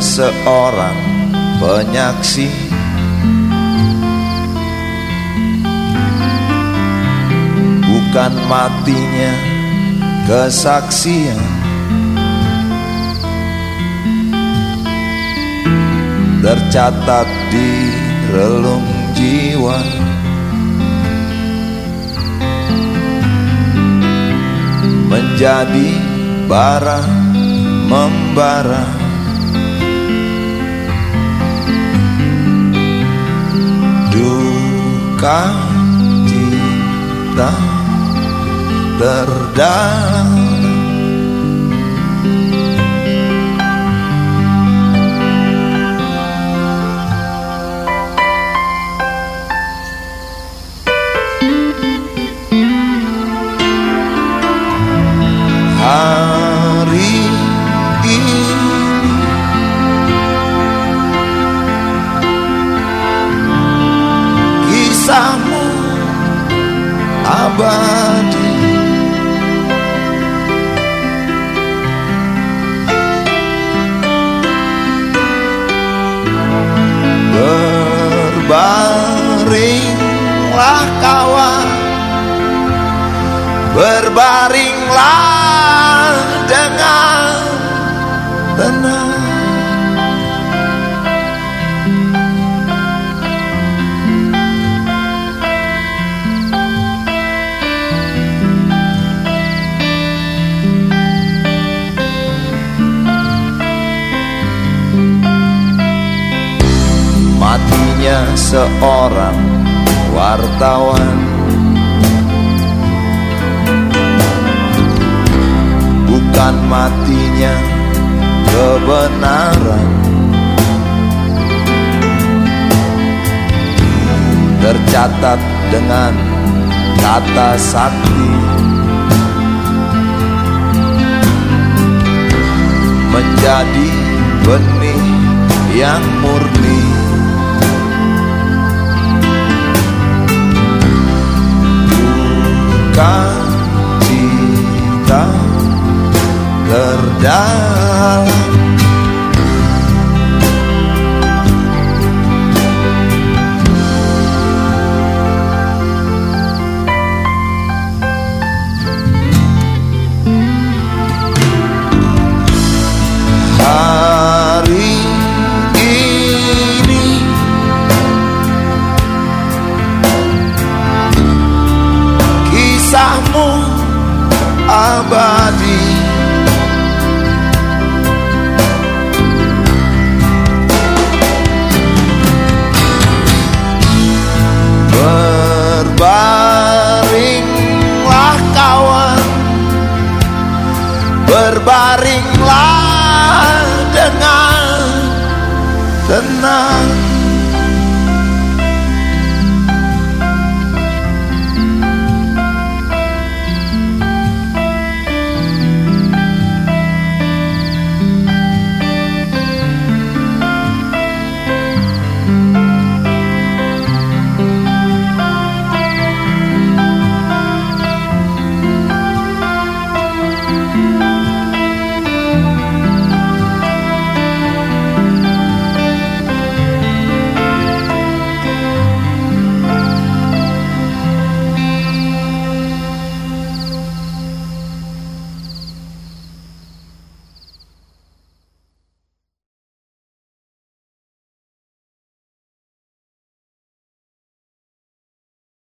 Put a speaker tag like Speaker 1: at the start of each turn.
Speaker 1: seorang penyaksi. Bukan matinya kesaksian. Tercatat di relung jiwa. Menjadi bara membara Duka cinta terdalam abadi berbaringlah kawan berbaringlah matinya seorang wartawan. Bukan matinya kebenaran. Tercatat dengan kata sakti. Menjadi benih yang murni terdalam berbaringlah dengan tenang